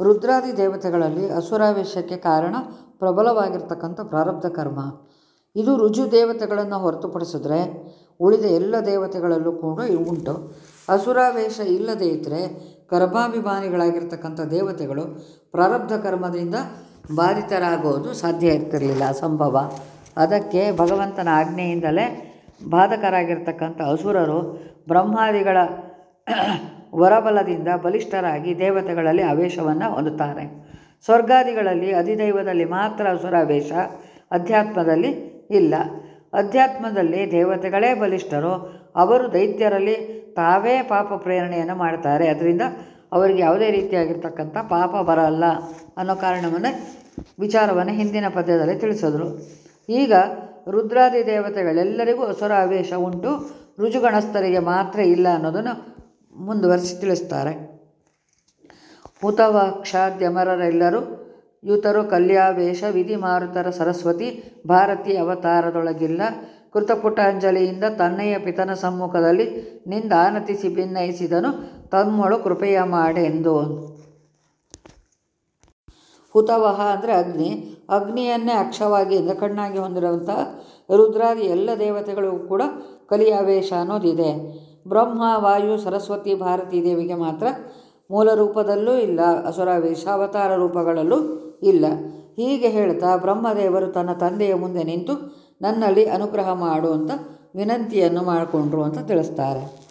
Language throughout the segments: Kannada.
ರುದ್ರಾದಿ ದೇವತೆಗಳಲ್ಲಿ ಅಸುರಾವೇಶಕ್ಕೆ ಕಾರಣ ಪ್ರಬಲವಾಗಿರ್ತಕ್ಕಂಥ ಪ್ರಾರಬ್ಧ ಕರ್ಮ. ಇದು ರುಜು ದೇವತೆಗಳನ್ನು ಹೊರತುಪಡಿಸಿದ್ರೆ ಉಳಿದ ಎಲ್ಲ ದೇವತೆಗಳಲ್ಲೂ ಕೂಡ ಉಂಟು. ಅಸುರಾವೇಶ ಇಲ್ಲದೇ ಇದ್ದರೆ ಕರ್ಮಾಭಿಮಾನಿಗಳಾಗಿರ್ತಕ್ಕಂಥ ದೇವತೆಗಳು ಪ್ರಾರಬ್ಧ ಕರ್ಮದಿಂದ ಬಾಧಿತರಾಗೋದು ಸಾಧ್ಯ ಇರ್ತಿರಲಿಲ್ಲ, ಅಸಂಭವ. ಅದಕ್ಕೆ ಭಗವಂತನ ಆಜ್ಞೆಯಿಂದಲೇ ಬಾಧಕರಾಗಿರ್ತಕ್ಕಂಥ ಅಸುರರು ಬ್ರಹ್ಮಾದಿಗಳ ವರಬಲದಿಂದ ಬಲಿಷ್ಠರಾಗಿ ದೇವತೆಗಳಲ್ಲಿ ಆವೇಶವನ್ನು ಹೊಂದುತ್ತಾರೆ. ಸ್ವರ್ಗಾದಿಗಳಲ್ಲಿ ಅಧಿದೈವದಲ್ಲಿ ಮಾತ್ರ ಅಸುರಾವೇಶ ಅಧ್ಯಾತ್ಮದಲ್ಲಿ ಇಲ್ಲ. ಅಧ್ಯಾತ್ಮದಲ್ಲಿ ದೇವತೆಗಳೇ ಬಲಿಷ್ಠರು, ಅವರು ದೈತ್ಯರಲ್ಲಿ ತಾವೇ ಪಾಪ ಪ್ರೇರಣೆಯನ್ನು ಮಾಡ್ತಾರೆ. ಅದರಿಂದ ಅವರಿಗೆ ಯಾವುದೇ ರೀತಿಯಾಗಿರ್ತಕ್ಕಂಥ ಪಾಪ ಬರಲ್ಲ ಅನ್ನೋ ಕಾರಣವನ್ನು ವಿಚಾರವನ್ನು ಹಿಂದಿನ ಪದ್ಯದಲ್ಲಿ ತಿಳಿಸಿದ್ರು. ಈಗ ರುದ್ರಾದಿ ದೇವತೆಗಳೆಲ್ಲರಿಗೂ ಅಸುರ ಆವೇಶ ಉಂಟು, ರುಜುಗಣಸ್ಥರಿಗೆ ಮಾತ್ರ ಇಲ್ಲ ಅನ್ನೋದನ್ನು ಮುಂದುವರಿಸಿ ತಿಳಿಸ್ತಾರೆ ಹುತವಾಕ್ಷಾದ್ಯಮರರೆಲ್ಲರೂ ಯುತರು ಕಲ್ಯಾವೇಶ ವಿಧಿ ಮಾರುತರ ಸರಸ್ವತಿ ಭಾರತಿ ಅವತಾರದೊಳಗಿಲ್ಲ. ಕೃತಪುಟಾಂಜಲಿಯಿಂದ ತನ್ನಯ್ಯ ಪಿತನ ಸಮ್ಮುಖದಲ್ಲಿ ನಿಂದಾನತಿಸಿ ಭಿನ್ನಯಿಸಿದನು ತಮ್ಮಳು ಕೃಪೆಯ ಮಾಡೆಂದು. ಹುತವಹ ಅಂದರೆ ಅಗ್ನಿ. ಅಗ್ನಿಯನ್ನೇ ಅಕ್ಷವಾಗಿ ಕಣ್ಣಾಗಿ ಹೊಂದಿರುವಂತಹ ರುದ್ರಾದಿ ಎಲ್ಲ ದೇವತೆಗಳಿಗೂ ಕೂಡ ಕಲಿಯಾವೇಶ ಅನ್ನೋದಿದೆ. ಬ್ರಹ್ಮ, ವಾಯು, ಸರಸ್ವತಿ, ಭಾರತೀ ದೇವಿಗೆ ಮಾತ್ರ ಮೂಲ ರೂಪದಲ್ಲೂ ಇಲ್ಲ, ಅಸುರ ವೇಷಾವತಾರ ರೂಪಗಳಲ್ಲೂ ಇಲ್ಲ. ಹೀಗೆ ಹೇಳ್ತಾ ಬ್ರಹ್ಮದೇವರು ತನ್ನ ತಂದೆಯ ಮುಂದೆ ನಿಂತು ನನ್ನಲ್ಲಿ ಅನುಗ್ರಹ ಮಾಡು ಅಂತ ವಿನಂತಿಯನ್ನು ಮಾಡಿಕೊಂಡ್ರು ಅಂತ ತಿಳಿಸ್ತಾರೆ.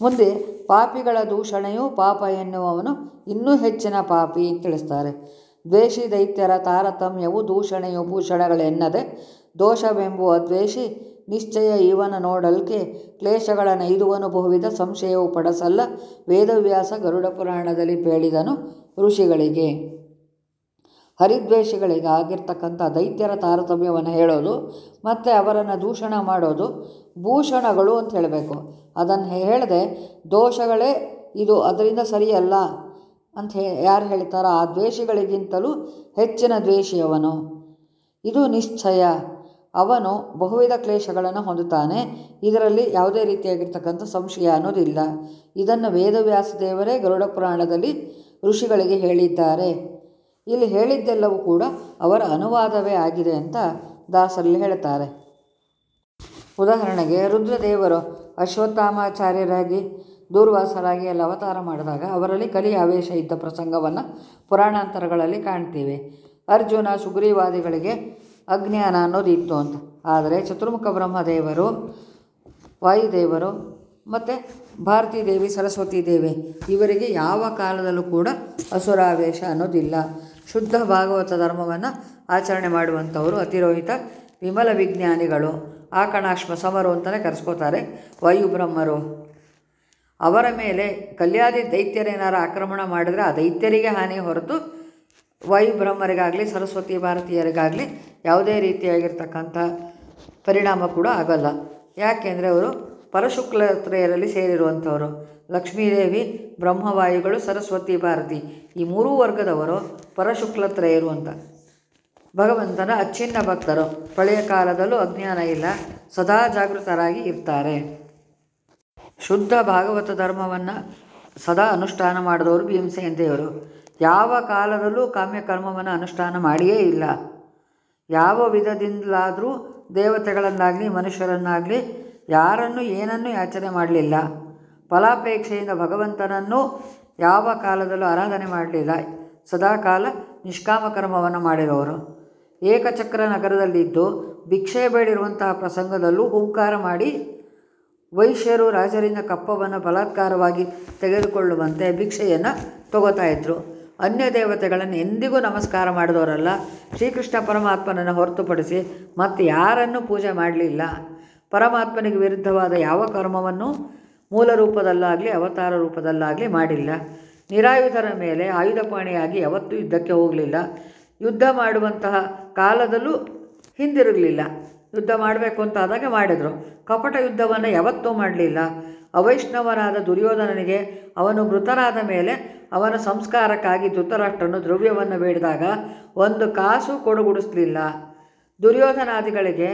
ಮುಂದೆ ಪಾಪಿಗಳ ದೂಷಣೆಯು ಪಾಪ ಎನ್ನುವವನು ಇನ್ನೂ ಹೆಚ್ಚಿನ ಪಾಪಿ ಅಂತ ತಿಳಿಸ್ತಾರೆ. ದ್ವೇಷಿ ದೈತ್ಯರ ತಾರತಮ್ಯವು ದೂಷಣೆಯು ಭೂಷಣಗಳೆನ್ನದೆ ದೋಷವೆಂಬುವ ದ್ವೇಷಿ ನಿಶ್ಚಯ ಇವನ ನೋಡಲ್ಕೆ ಕ್ಲೇಶಗಳ ನೈದುವನು ಬಹುವಿಧ ಸಂಶಯವು ಪಡಸಲ್ಲ. ವೇದವ್ಯಾಸ ಗರುಡ ಪುರಾಣದಲ್ಲಿ ಹೇಳಿದನು ಋಷಿಗಳಿಗೆ. ಹರಿದ್ವೇಷಗಳಿಗೆ ಆಗಿರ್ತಕ್ಕಂಥ ದೈತ್ಯರ ತಾರತಮ್ಯವನ್ನು ಹೇಳೋದು, ಮತ್ತು ಅವರನ್ನು ದೂಷಣ ಮಾಡೋದು, ಭೂಷಣಗಳು ಅಂತ ಹೇಳಬೇಕು. ಅದನ್ನು ಹೇಳದೆ, ದೋಷಗಳೇ ಇದು ಅದರಿಂದ ಸರಿಯಲ್ಲ ಅಂತ ಯಾರು ಹೇಳ್ತಾರೋ? ಆ ದ್ವೇಷಿಗಳಿಗಿಂತಲೂ ಹೆಚ್ಚಿನ ದ್ವೇಷಿಯವನು. ಇದು ನಿಶ್ಚಯ. ಅವನು ಬಹುವಿಧ ಕ್ಲೇಶಗಳನ್ನು ಹೊಂದುತ್ತಾನೆ. ಇದರಲ್ಲಿ ಯಾವುದೇ ರೀತಿಯಾಗಿರ್ತಕ್ಕಂಥ ಸಂಶಯ ಅನ್ನೋದಿಲ್ಲ. ಇದನ್ನು ವೇದವ್ಯಾಸ ದೇವರೇ ಗರುಡ ಪುರಾಣದಲ್ಲಿ ಋಷಿಗಳಿಗೆ ಹೇಳಿದ್ದಾರೆ. ಇಲ್ಲಿ ಹೇಳಿದ್ದೆಲ್ಲವೂ ಕೂಡ ಅವರ ಅನುವಾದವೇ ಆಗಿದೆ ಅಂತ ದಾಸರಲ್ಲಿ ಹೇಳ್ತಾರೆ. ಉದಾಹರಣೆಗೆ ರುದ್ರದೇವರು ಅಶ್ವತ್ಥಾಮಾಚಾರ್ಯರಾಗಿ ದೂರ್ವಾಸರಾಗಿ ಎಲ್ಲ ಅವತಾರ ಮಾಡಿದಾಗ ಅವರಲ್ಲಿ ಕಲಿ ಆವೇಶ ಇದ್ದ ಪ್ರಸಂಗವನ್ನು ಪುರಾಣಾಂತರಗಳಲ್ಲಿ ಕಾಣ್ತೀವಿ. ಅರ್ಜುನ, ಸುಗ್ರೀವಾದಿಗಳಿಗೆ ಅಜ್ಞಾನ ಅನ್ನೋದು ಇತ್ತು ಅಂತ. ಆದರೆ ಚತುರ್ಮುಖ ಬ್ರಹ್ಮದೇವರು, ವಾಯುದೇವರು ಮತ್ತು ಭಾರತೀ ದೇವಿ, ಸರಸ್ವತಿ ದೇವಿ ಇವರಿಗೆ ಯಾವ ಕಾಲದಲ್ಲೂ ಕೂಡ ಅಸುರಾವೇಶ ಅನ್ನೋದಿಲ್ಲ. ಶುದ್ಧ ಭಾಗವತ ಧರ್ಮವನ್ನು ಆಚರಣೆ ಮಾಡುವಂಥವರು ಅತಿರೋಹಿತ ವಿಮಲ ವಿಜ್ಞಾನಿಗಳು. ಆಕಣಾಶ್ಮ ಸಮರು ಅಂತಲೇ ಕರೆಸ್ಕೋತಾರೆ ವಾಯುಬ್ರಹ್ಮರು ಅವರ ಮೇಲೆ ಕಲ್ಯಾದಿ ದೈತ್ಯರೇನಾರ ಆಕ್ರಮಣ ಮಾಡಿದರೆ ಆ ದೈತ್ಯರಿಗೆ ಹಾನಿ ಹೊರತು ವಾಯುಬ್ರಹ್ಮರಿಗಾಗಲಿ ಸರಸ್ವತಿ ಭಾರತೀಯರಿಗಾಗಲಿ ಯಾವುದೇ ರೀತಿಯಾಗಿರ್ತಕ್ಕಂಥ ಪರಿಣಾಮ ಕೂಡ ಆಗಲ್ಲ. ಯಾಕೆಂದರೆ ಅವರು ಪರಶುಕ್ಲತ್ರೆಯರಲ್ಲಿ ಸೇರಿರುವಂಥವರು. ಲಕ್ಷ್ಮೀದೇವಿ, ಬ್ರಹ್ಮವಾಯುಗಳು, ಸರಸ್ವತಿ ಭಾರತಿ. ಈ ಮೂರೂ ವರ್ಗದವರು ಪರಶುಕ್ಲತ್ರಯರು ಅಂತ. ಭಗವಂತನ ಅಚ್ಚಿನ್ನ ಭಕ್ತರು. ಪಳೆಯ ಕಾಲದಲ್ಲೂ ಅಜ್ಞಾನ ಇಲ್ಲ. ಸದಾ ಜಾಗೃತರಾಗಿ ಇರ್ತಾರೆ. ಶುದ್ಧ ಭಾಗವತ ಧರ್ಮವನ್ನು ಸದಾ ಅನುಷ್ಠಾನ ಮಾಡಿದವರು ಭೀಮಸೇನ ದೇವರು ಯಾವ ಕಾಲದಲ್ಲೂ ಕಾಮ್ಯ ಕರ್ಮವನ್ನು ಅನುಷ್ಠಾನ ಮಾಡಿಯೇ ಇಲ್ಲ. ಯಾವ ವಿಧದಿಂದಲಾದರೂ ದೇವತೆಗಳನ್ನಾಗಲಿ, ಮನುಷ್ಯರನ್ನಾಗಲಿ ಯಾರನ್ನು ಏನನ್ನೂ ಯಾಚನೆ ಮಾಡಲಿಲ್ಲ. ಫಲಾಪೇಕ್ಷೆಯಿಂದ ಭಗವಂತನನ್ನು ಯಾವ ಕಾಲದಲ್ಲೂ ಆರಾಧನೆ ಮಾಡಲಿಲ್ಲ. ಸದಾಕಾಲ ನಿಷ್ಕಾಮ ಕರ್ಮವನ್ನು ಮಾಡಿರೋರು ಏಕಚಕ್ರ ನಗರದಲ್ಲಿದ್ದು ಭಿಕ್ಷೆ ಬೇಡಿರುವಂತಹ ಪ್ರಸಂಗದಲ್ಲೂ ಹೂಂಕಾರ ಮಾಡಿ ವೈಶ್ಯರು ರಾಜರಿಂದ ಕಪ್ಪವನ್ನು ಬಲಾತ್ಕಾರವಾಗಿ ತೆಗೆದುಕೊಳ್ಳುವಂತೆ ಭಿಕ್ಷೆಯನ್ನು ತಗೋತಾ ಇದ್ದರು ಅನ್ಯ ದೇವತೆಗಳನ್ನು ಎಂದಿಗೂ ನಮಸ್ಕಾರ ಮಾಡಿದವರಲ್ಲ. ಶ್ರೀಕೃಷ್ಣ ಪರಮಾತ್ಮನನ್ನು ಹೊರತುಪಡಿಸಿ ಮತ್ತು ಯಾರನ್ನು ಪೂಜೆ ಮಾಡಲಿಲ್ಲ. ಪರಮಾತ್ಮನಿಗೆ ವಿರುದ್ಧವಾದ ಯಾವ ಕರ್ಮವನ್ನು ಮೂಲ ರೂಪದಲ್ಲಾಗಲಿ, ಅವತಾರ ರೂಪದಲ್ಲಾಗಲಿ ಮಾಡಿಲ್ಲ. ನಿರಾಯುಧರ ಮೇಲೆ ಆಯುಧಪಾಣಿಯಾಗಿ ಯಾವತ್ತೂ ಯುದ್ಧಕ್ಕೆ ಹೋಗಲಿಲ್ಲ. ಯುದ್ಧ ಮಾಡುವಂತಹ ಕಾಲದಲ್ಲೂ ಹಿಂದಿರುಗಲಿಲ್ಲ. ಯುದ್ಧ ಮಾಡಬೇಕು ಅಂತ ಆದಾಗ ಮಾಡಿದರು. ಕಪಟ ಯುದ್ಧವನ್ನು ಯಾವತ್ತೂ ಮಾಡಲಿಲ್ಲ. ಅವೈಷ್ಣವನಾದ ದುರ್ಯೋಧನನಿಗೆ ಅವನು ಮೃತನಾದ ಮೇಲೆ ಅವನ ಸಂಸ್ಕಾರಕ್ಕಾಗಿ ಧೃತರಾಷ್ಟ್ರನು ದ್ರವ್ಯವನ್ನು ಬೇಡಿದಾಗ ಒಂದು ಕಾಸು ಕೊಡುಗುಡಿಸಲಿಲ್ಲ. ದುರ್ಯೋಧನಾದಿಗಳಿಗೆ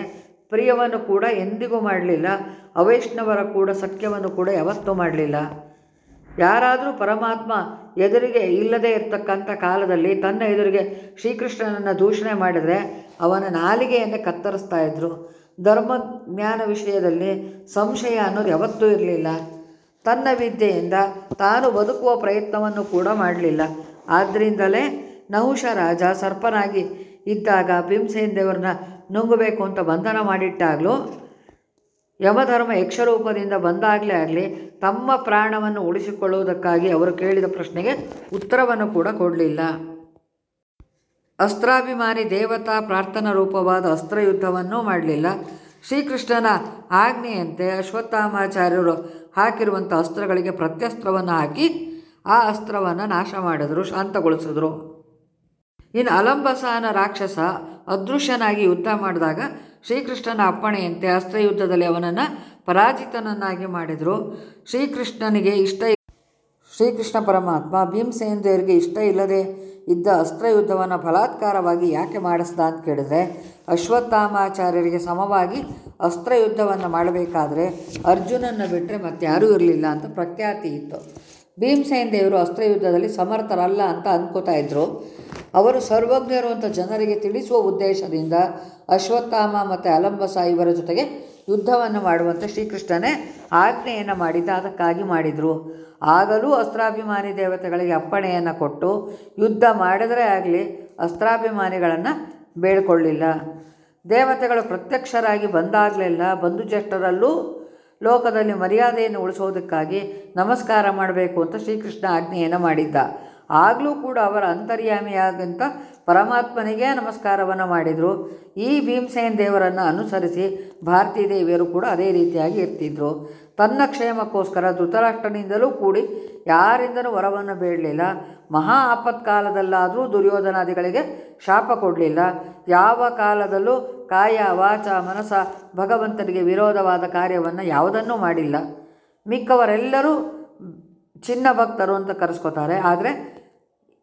ಪ್ರಿಯವನ್ನು ಕೂಡ ಎಂದಿಗೂ ಮಾಡಲಿಲ್ಲ, ಅವೈಷ್ಣವರ ಕೂಡ ಸಖ್ಯವನ್ನು ಕೂಡ ಯಾವತ್ತೂ ಮಾಡಲಿಲ್ಲ. ಯಾರಾದರೂ ಪರಮಾತ್ಮ ಎದುರಿಗೆ ಇಲ್ಲದೇ ಇರತಕ್ಕಂಥ ಕಾಲದಲ್ಲಿ ತನ್ನ ಎದುರಿಗೆ ಶ್ರೀಕೃಷ್ಣನನ್ನು ದೂಷಣೆ ಮಾಡಿದರೆ ಅವನ ನಾಲಿಗೆಯನ್ನು ಕತ್ತರಿಸ್ತಾ ಇದ್ದರು ಧರ್ಮ ಜ್ಞಾನ ವಿಷಯದಲ್ಲಿ ಸಂಶಯ ಅನ್ನೋದು ಯಾವತ್ತೂ ಇರಲಿಲ್ಲ. ತನ್ನ ವಿದ್ಯೆಯಿಂದ ತಾನು ಬದುಕುವ ಪ್ರಯತ್ನವನ್ನು ಕೂಡ ಮಾಡಲಿಲ್ಲ. ಆದ್ದರಿಂದಲೇ ನಹುಷ ರಾಜ ಸರ್ಪನಾಗಿ ಇದ್ದಾಗ ಭೀಮಸೇನ್ ದೇವರನ್ನ ನುಂಗಬೇಕು ಅಂತ ಬಂಧನ ಮಾಡಿಟ್ಟಾಗಲೂ, ಯಮಧರ್ಮ ಯಕ್ಷರೂಪದಿಂದ ಬಂದಾಗಲೇ ಆಗಲಿ ತಮ್ಮ ಪ್ರಾಣವನ್ನು ಉಳಿಸಿಕೊಳ್ಳುವುದಕ್ಕಾಗಿ ಅವರು ಕೇಳಿದ ಪ್ರಶ್ನೆಗೆ ಉತ್ತರವನ್ನು ಕೂಡ ಕೊಡಲಿಲ್ಲ. ಅಸ್ತ್ರಾಭಿಮಾನಿ ದೇವತಾ ಪ್ರಾರ್ಥನಾ ರೂಪವಾದ ಅಸ್ತ್ರಯುದ್ಧವನ್ನೂ ಮಾಡಲಿಲ್ಲ. ಶ್ರೀಕೃಷ್ಣನ ಆಜ್ಞೆಯಂತೆ ಅಶ್ವತ್ಥಾಮಾಚಾರ್ಯರು ಹಾಕಿರುವಂಥ ಅಸ್ತ್ರಗಳಿಗೆ ಪ್ರತ್ಯಸ್ತ್ರವನ್ನು ಹಾಕಿ ಆ ಅಸ್ತ್ರವನ್ನು ನಾಶ ಮಾಡಿದ್ರು, ಶಾಂತಗೊಳಿಸಿದ್ರು. ಇನ್ನು ಅಲಂಬಸಾನ ರಾಕ್ಷಸ ಅದೃಶ್ಯನಾಗಿ ಯುದ್ಧ ಮಾಡಿದಾಗ ಶ್ರೀಕೃಷ್ಣನ ಅಪ್ಪಣೆಯಂತೆ ಅಸ್ತ್ರಯುದ್ಧದಲ್ಲಿ ಅವನನ್ನು ಪರಾಜಿತನನ್ನಾಗಿ ಮಾಡಿದರು. ಶ್ರೀಕೃಷ್ಣನಿಗೆ ಇಷ್ಟ ಶ್ರೀಕೃಷ್ಣ ಪರಮಾತ್ಮ ಭೀಮಸೇನದೇವರಿಗೆ ಇಷ್ಟ ಇಲ್ಲದೆ ಇದ್ದ ಅಸ್ತ್ರಯುದ್ಧವನ್ನು ಬಲಾತ್ಕಾರವಾಗಿ ಯಾಕೆ ಮಾಡಿಸ್ದ ಅಂತ ಕೇಳಿದ್ರೆ, ಅಶ್ವತ್ಥಾಮಾಚಾರ್ಯರಿಗೆ ಸಮವಾಗಿ ಅಸ್ತ್ರಯುದ್ಧವನ್ನು ಮಾಡಬೇಕಾದ್ರೆ ಅರ್ಜುನನ್ನು ಬಿಟ್ಟರೆ ಮತ್ತಾರೂ ಇರಲಿಲ್ಲ ಅಂತ ಪ್ರಖ್ಯಾತಿ ಇತ್ತು. ಭೀಮಸೇನ ದೇವರು ಅಸ್ತ್ರಯುದ್ಧದಲ್ಲಿ ಸಮರ್ಥರಲ್ಲ ಅಂತ ಅಂದ್ಕೋತಾ ಇದ್ದರು ಅವರು ಸರ್ವಜ್ಞರು ಅಂತ ಜನರಿಗೆ ತಿಳಿಸುವ ಉದ್ದೇಶದಿಂದ ಅಶ್ವತ್ಥಾಮ ಮತ್ತು ಅಲಂಬಸ ಇವರ ಜೊತೆಗೆ ಯುದ್ಧವನ್ನು ಮಾಡುವಂತೆ ಶ್ರೀಕೃಷ್ಣನೇ ಆಜ್ಞೆಯನ್ನು ಮಾಡಿದ್ದ ಅದಕ್ಕಾಗಿ ಮಾಡಿದರು. ಆಗಲೂ ಅಸ್ತ್ರಾಭಿಮಾನಿ ದೇವತೆಗಳಿಗೆ ಅಪ್ಪಣೆಯನ್ನು ಕೊಟ್ಟು ಯುದ್ಧ ಮಾಡಿದರೆ ಆಗಲಿ ಅಸ್ತ್ರಾಭಿಮಾನಿಗಳನ್ನು ಬೇಡಿಕೊಳ್ಳಿಲ್ಲ. ದೇವತೆಗಳು ಪ್ರತ್ಯಕ್ಷರಾಗಿ ಬಂದಾಗಲೆಲ್ಲ ಬಂಧುಜಷ್ಟರಲ್ಲೂ ಲೋಕದಲ್ಲಿ ಮರ್ಯಾದೆಯನ್ನು ಉಳಿಸೋದಕ್ಕಾಗಿ ನಮಸ್ಕಾರ ಮಾಡಬೇಕು ಅಂತ ಶ್ರೀಕೃಷ್ಣ ಆಜ್ಞೆಯನ್ನು ಮಾಡಿದ್ದ. ಆಗಲೂ ಕೂಡ ಅವರ ಅಂತರ್ಯಾಮಿಯಾಗಂತ ಪರಮಾತ್ಮನಿಗೆ ನಮಸ್ಕಾರವನ್ನು ಮಾಡಿದರು. ಈ ಭೀಮಸೇನ್ ದೇವರನ್ನು ಅನುಸರಿಸಿ ಭಾರತೀ ದೇವಿಯರು ಕೂಡ ಅದೇ ರೀತಿಯಾಗಿ ಇರ್ತಿದ್ರು. ತನ್ನ ಕ್ಷೇಮಕ್ಕೋಸ್ಕರ ಧೃತರಾಷ್ಟ್ರನಿಂದಲೂ ಕೂಡಿ ಯಾರಿಂದಲೂ ವರವನ್ನು ಬೇಡಲಿಲ್ಲ. ಮಹಾ ಆಪತ್ಕಾಲದಲ್ಲಾದರೂ ದುರ್ಯೋಧನಾದಿಗಳಿಗೆ ಶಾಪ ಕೊಡಲಿಲ್ಲ. ಯಾವ ಕಾಲದಲ್ಲೂ ಕಾಯ, ವಾಚ, ಮನಸ ಭಗವಂತನಿಗೆ ವಿರೋಧವಾದ ಕಾರ್ಯವನ್ನು ಯಾವುದನ್ನೂ ಮಾಡಿಲ್ಲ. ಮಿಕ್ಕವರೆಲ್ಲರೂ ಚಿನ್ನ ಭಕ್ತರು ಅಂತ ಕರೆಸ್ಕೋತಾರೆ. ಆದರೆ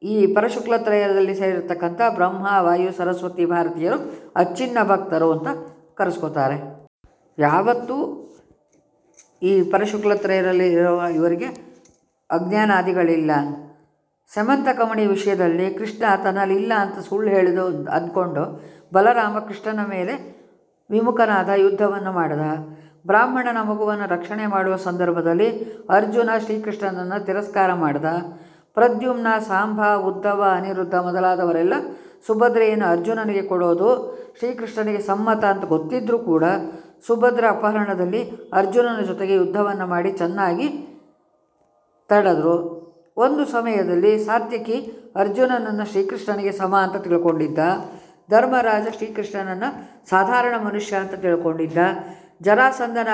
ಈ ಪರಶುಕ್ಲತ್ರಯದಲ್ಲಿ ಸೇರಿರ್ತಕ್ಕಂಥ ಬ್ರಹ್ಮ, ವಾಯು, ಸರಸ್ವತಿ ಭಾರತೀಯರು ಅಚ್ಚಿನ್ನ ಭಕ್ತರು ಅಂತ ಕರೆಸ್ಕೋತಾರೆ. ಯಾವತ್ತೂ ಈ ಪರಶುಕ್ಲತ್ರಯರಲ್ಲಿ ಇರುವ ಇವರಿಗೆ ಅಜ್ಞಾನಾದಿಗಳಿಲ್ಲ. ಸಮಂತ ಕಮಣಿ ವಿಷಯದಲ್ಲಿ ಕೃಷ್ಣ ತನ್ನಲ್ಲಿ ಇಲ್ಲ ಅಂತ ಸುಳ್ಳು ಹೇಳಿದು ಅಂದ್ಕೊಂಡು ಬಲರಾಮ ಕೃಷ್ಣನ ಮೇಲೆ ವಿಮುಖನಾದ ಯುದ್ಧವನ್ನು ಮಾಡಿದ. ಬ್ರಾಹ್ಮಣನ ಮಗುವನ್ನು ರಕ್ಷಣೆ ಮಾಡುವ ಸಂದರ್ಭದಲ್ಲಿ ಅರ್ಜುನ ಶ್ರೀಕೃಷ್ಣನನ್ನು ತಿರಸ್ಕಾರ ಮಾಡಿದ. ಪ್ರದ್ಯುಮ್ನ ಸಾಂಬ ಉದ್ಧವ ಅನಿರುದ್ಧ ಮೊದಲಾದವರೆಲ್ಲ ಸುಭದ್ರೆಯನ್ನು ಅರ್ಜುನನಿಗೆ ಕೊಡೋದು, ಶ್ರೀಕೃಷ್ಣನಿಗೆ ಸಮ್ಮತ ಅಂತ ಗೊತ್ತಿದ್ದರೂ ಕೂಡ ಸುಭದ್ರ ಅಪಹರಣದಲ್ಲಿ ಅರ್ಜುನನ ಜೊತೆಗೆ ಯುದ್ಧವನ್ನು ಮಾಡಿ ಚೆನ್ನಾಗಿ ತಡೆದ್ರು. ಒಂದು ಸಮಯದಲ್ಲಿ ಸಾತ್ಯಕಿ ಅರ್ಜುನನನ್ನು ಶ್ರೀಕೃಷ್ಣನಿಗೆ ಸಮ ಅಂತ ತಿಳ್ಕೊಂಡಿದ್ದ. ಧರ್ಮರಾಜ ಶ್ರೀಕೃಷ್ಣನನ್ನು ಸಾಧಾರಣ ಮನುಷ್ಯ ಅಂತ ತಿಳ್ಕೊಂಡಿದ್ದ. ಜರಾಸಂಧನ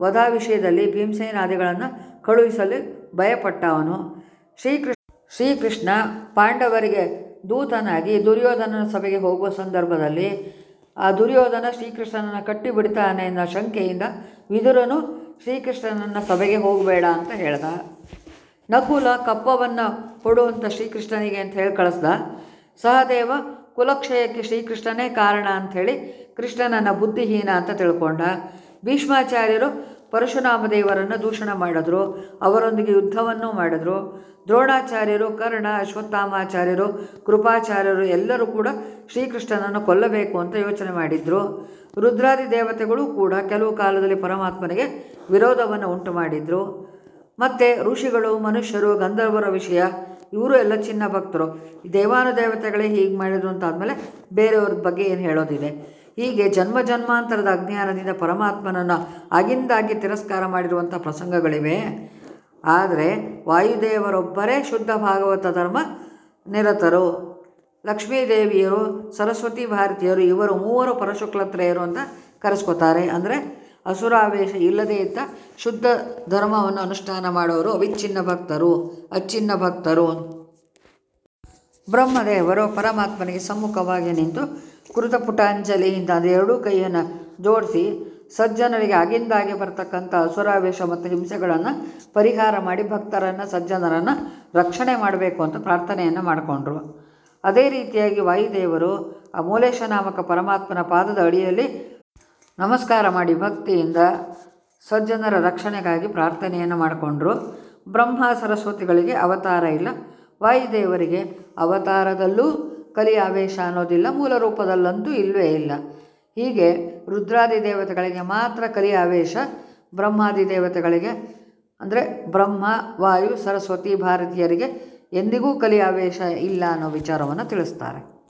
ವಧಾ ವಿಷಯದಲ್ಲಿ ಭೀಮಸೇನಾದಿಗಳನ್ನು ಕಳುಹಿಸಲು ಭಯಪಟ್ಟ ಅವನು ಶ್ರೀಕೃಷ್ಣ ಶ್ರೀಕೃಷ್ಣ ಪಾಂಡವರಿಗೆ ದೂತನಾಗಿ ದುರ್ಯೋಧನನ ಸಭೆಗೆ ಹೋಗುವ ಸಂದರ್ಭದಲ್ಲಿ ಆ ದುರ್ಯೋಧನ ಶ್ರೀಕೃಷ್ಣನನ್ನು ಕಟ್ಟಿಬಿಡ್ತಾನೆ ಅನ್ನೋ ಶಂಕೆಯಿಂದ ವಿದುರನು ಶ್ರೀಕೃಷ್ಣನನ್ನು ಸಭೆಗೆ ಹೋಗಬೇಡ ಅಂತ ಹೇಳ್ದ. ನಕುಲ ಕಪ್ಪವನ್ನು ಕೊಡುವಂಥ ಶ್ರೀಕೃಷ್ಣನಿಗೆ ಅಂತ ಹೇಳಿ ಕಳಿಸ್ದ. ಸಹದೇವ ಕುಲಕ್ಷಯಕ್ಕೆ ಶ್ರೀಕೃಷ್ಣನೇ ಕಾರಣ ಅಂಥೇಳಿ ಕೃಷ್ಣನನ್ನ ಬುದ್ಧಿಹೀನ ಅಂತ ತಿಳ್ಕೊಂಡ. ಭೀಷ್ಮಾಚಾರ್ಯರು ಪರಶುರಾಮ ದೇವರನ್ನು ದೂಷಣ ಮಾಡಿದ್ರು, ಅವರೊಂದಿಗೆ ಯುದ್ಧವನ್ನು ಮಾಡಿದ್ರು. ದ್ರೋಣಾಚಾರ್ಯರು, ಕರ್ಣ, ಅಶ್ವತ್ಥಾಮಾಚಾರ್ಯರು, ಕೃಪಾಚಾರ್ಯರು ಎಲ್ಲರೂ ಕೂಡ ಶ್ರೀಕೃಷ್ಣನನ್ನು ಕೊಲ್ಲಬೇಕು ಅಂತ ಯೋಚನೆ ಮಾಡಿದ್ರು. ರುದ್ರಾದಿ ದೇವತೆಗಳು ಕೂಡ ಕೆಲವು ಕಾಲದಲ್ಲಿ ಪರಮಾತ್ಮನಿಗೆ ವಿರೋಧವನ್ನು ಉಂಟು ಮಾಡಿದ್ರು. ಮತ್ತು ಋಷಿಗಳು, ಮನುಷ್ಯರು, ಗಂಧರ್ವರ ವಿಷಯ, ಇವರು ಎಲ್ಲ ಚಿನ್ನ ಭಕ್ತರು. ದೇವಾನುದೇವತೆಗಳೇ ಹೀಗೆ ಮಾಡಿದ್ರು ಅಂತ ಆದಮೇಲೆ ಬೇರೆಯವ್ರ ಬಗ್ಗೆ ಏನು ಹೇಳೋದಿದೆ? ಹೀಗೆ ಜನ್ಮ ಜನ್ಮಾಂತರದ ಅಜ್ಞಾನದಿಂದ ಪರಮಾತ್ಮನನ್ನು ಆಗಿಂದಾಗಿ ತಿರಸ್ಕಾರ ಮಾಡಿರುವಂಥ ಪ್ರಸಂಗಗಳಿವೆ. ಆದರೆ ವಾಯುದೇವರೊಬ್ಬರೇ ಶುದ್ಧ ಭಾಗವತ ಧರ್ಮ ನಿರತರು. ಲಕ್ಷ್ಮೀದೇವಿಯರು, ಸರಸ್ವತಿ ಭಾರತೀಯರು, ಇವರು ಮೂವರು ಪರಶುಕ್ಲತ್ರೆಯರು ಅಂತ ಕರೆಸ್ಕೋತಾರೆ. ಅಂದರೆ ಅಸುರಾವೇಶ ಇಲ್ಲದೇ ಇದ್ದ ಶುದ್ಧ ಧರ್ಮವನ್ನು ಅನುಷ್ಠಾನ ಮಾಡೋರು ಅವಿಚ್ಛಿನ್ನ ಭಕ್ತರು ಅಚ್ಚಿನ್ನ ಭಕ್ತರು. ಬ್ರಹ್ಮದೇವರು ಪರಮಾತ್ಮನಿಗೆ ಸಮ್ಮುಖವಾಗಿ ನಿಂತು ಕೃತಪುಟಾಂಜಲಿಯಿಂದ ಎರಡೂ ಕೈಯನ್ನು ಜೋಡಿಸಿ ಸಜ್ಜನರಿಗೆ ಆಗಿಂದಾಗೆ ಬರ್ತಕ್ಕಂಥ ಅಸುರಾವೇಶ ಮತ್ತು ಹಿಂಸೆಗಳನ್ನು ಪರಿಹಾರ ಮಾಡಿ ಭಕ್ತರನ್ನು, ಸಜ್ಜನರನ್ನು ರಕ್ಷಣೆ ಮಾಡಬೇಕು ಅಂತ ಪ್ರಾರ್ಥನೆಯನ್ನು ಮಾಡಿಕೊಂಡ್ರು. ಅದೇ ರೀತಿಯಾಗಿ ವಾಯುದೇವರು ಆ ಮೂಲೇಶ ನಾಮಕ ಪರಮಾತ್ಮನ ಪಾದದ ಅಡಿಯಲ್ಲಿ ನಮಸ್ಕಾರ ಮಾಡಿ ಭಕ್ತಿಯಿಂದ ಸಜ್ಜನರ ರಕ್ಷಣೆಗಾಗಿ ಪ್ರಾರ್ಥನೆಯನ್ನು ಮಾಡಿಕೊಂಡ್ರು. ಬ್ರಹ್ಮ, ಸರಸ್ವತಿಗಳಿಗೆ ಅವತಾರ ಇಲ್ಲ. ವಾಯುದೇವರಿಗೆ ಅವತಾರದಲ್ಲೂ ಕಲಿ ಆವೇಶ ಅನ್ನೋದಿಲ್ಲ, ಮೂಲ ರೂಪದಲ್ಲಂತೂ ಇಲ್ಲವೇ ಇಲ್ಲ. ಹೀಗೆ ರುದ್ರಾದಿ ದೇವತೆಗಳಿಗೆ ಮಾತ್ರ ಕಲಿ ಆವೇಶ, ಬ್ರಹ್ಮಾದಿ ದೇವತೆಗಳಿಗೆ, ಅಂದರೆ ಬ್ರಹ್ಮ, ವಾಯು, ಸರಸ್ವತಿ, ಭಾರತೀಯರಿಗೆ ಎಂದಿಗೂ ಕಲಿ ಆವೇಶ ಇಲ್ಲ ಅನ್ನೋ ವಿಚಾರವನ್ನು ತಿಳಿಸ್ತಾರೆ.